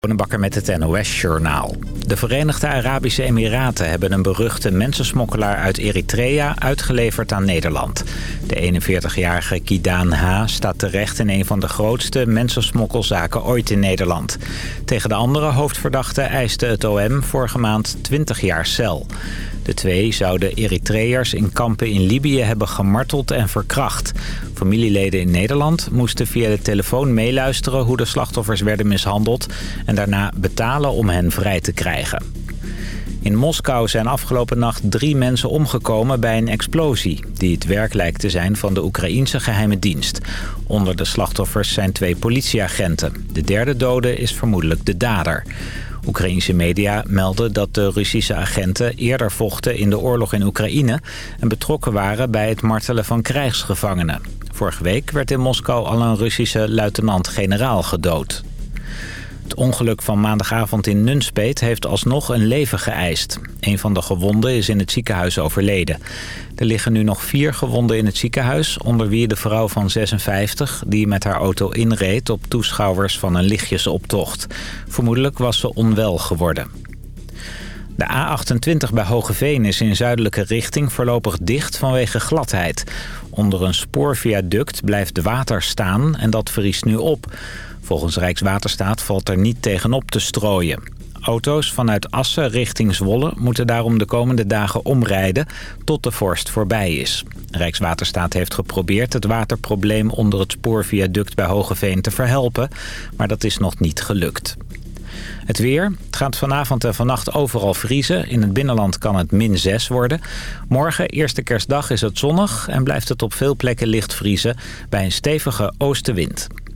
Bonenbakker met het NOS-journaal. De Verenigde Arabische Emiraten hebben een beruchte mensensmokkelaar uit Eritrea uitgeleverd aan Nederland. De 41-jarige Kidaan H. staat terecht in een van de grootste mensensmokkelzaken ooit in Nederland. Tegen de andere hoofdverdachte eiste het OM vorige maand 20 jaar cel. De twee zouden Eritreërs in kampen in Libië hebben gemarteld en verkracht. Familieleden in Nederland moesten via de telefoon meeluisteren hoe de slachtoffers werden mishandeld... en daarna betalen om hen vrij te krijgen. In Moskou zijn afgelopen nacht drie mensen omgekomen bij een explosie... die het werk lijkt te zijn van de Oekraïense geheime dienst. Onder de slachtoffers zijn twee politieagenten. De derde dode is vermoedelijk de dader. Oekraïnse media melden dat de Russische agenten eerder vochten in de oorlog in Oekraïne... en betrokken waren bij het martelen van krijgsgevangenen. Vorige week werd in Moskou al een Russische luitenant-generaal gedood. Het ongeluk van maandagavond in Nunspeet heeft alsnog een leven geëist. Een van de gewonden is in het ziekenhuis overleden. Er liggen nu nog vier gewonden in het ziekenhuis... onder wie de vrouw van 56 die met haar auto inreed... op toeschouwers van een lichtjesoptocht. Vermoedelijk was ze onwel geworden. De A28 bij Hogeveen is in zuidelijke richting voorlopig dicht vanwege gladheid. Onder een spoorviaduct blijft water staan en dat vriest nu op. Volgens Rijkswaterstaat valt er niet tegenop te strooien. Auto's vanuit Assen richting Zwolle moeten daarom de komende dagen omrijden tot de vorst voorbij is. Rijkswaterstaat heeft geprobeerd het waterprobleem onder het spoorviaduct bij Hogeveen te verhelpen, maar dat is nog niet gelukt. Het weer. Het gaat vanavond en vannacht overal vriezen. In het binnenland kan het min 6 worden. Morgen, eerste kerstdag, is het zonnig en blijft het op veel plekken licht vriezen bij een stevige oostenwind.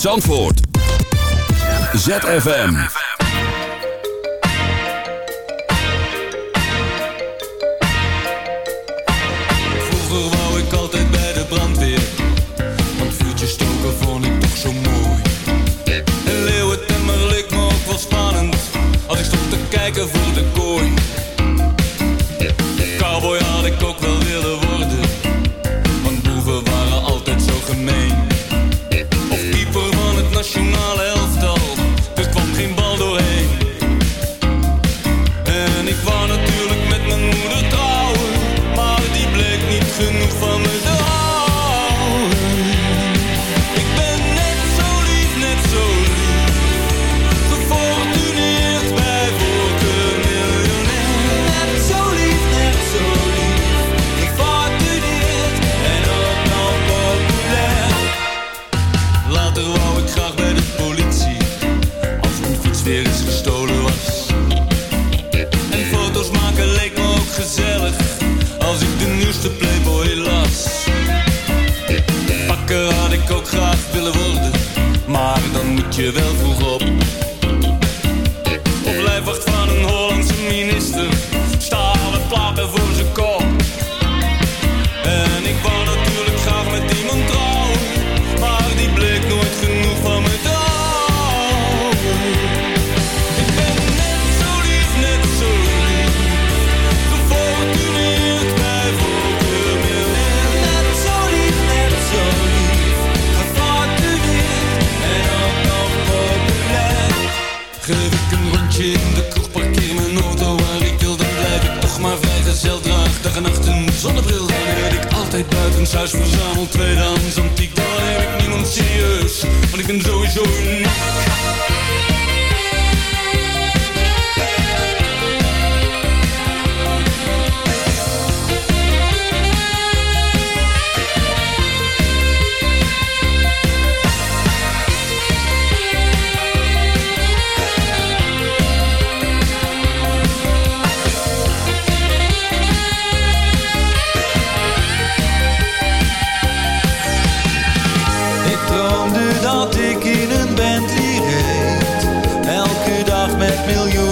Zandvoort. ZFM. je wel thuis verzamel tweedehands antiek, dan heb ik niemand serieus. Want ik ben sowieso uniek. fill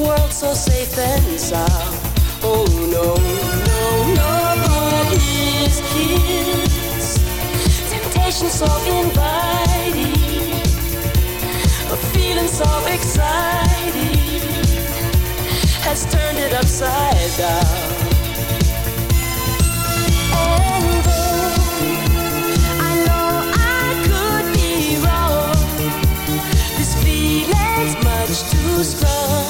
world so safe and sound. Oh no, no, nobody's kiss. Temptation so inviting, a feeling so exciting has turned it upside down. And though I know I could be wrong, this feeling's much too strong.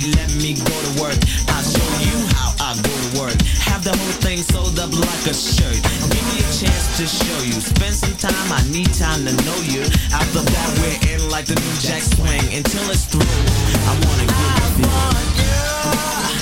let me go to work. I'll show you how I go to work. Have the whole thing sold up like a shirt. Give me a chance to show you. Spend some time, I need time to know you. After that, we're in like the new jack swing. Until it's through, I wanna get with you.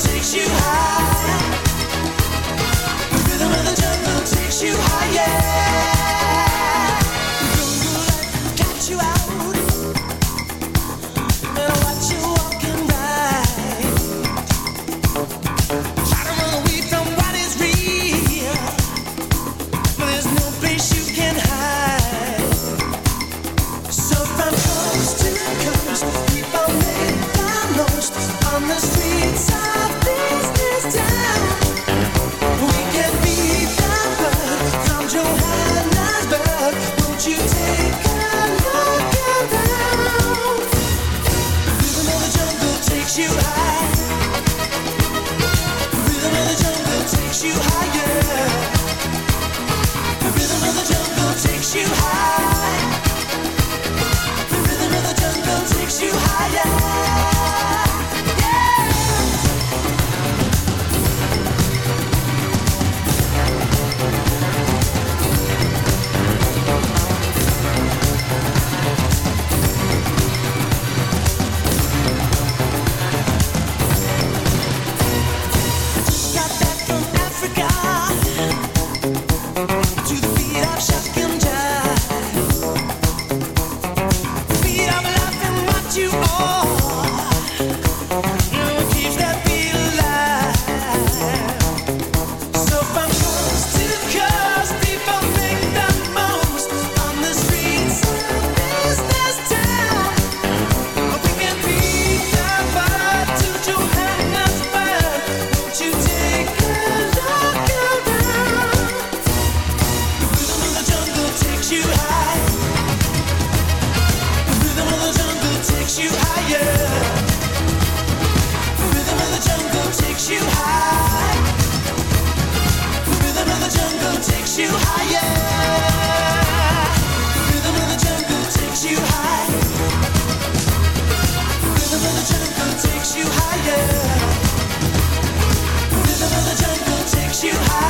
Takes you high. You high.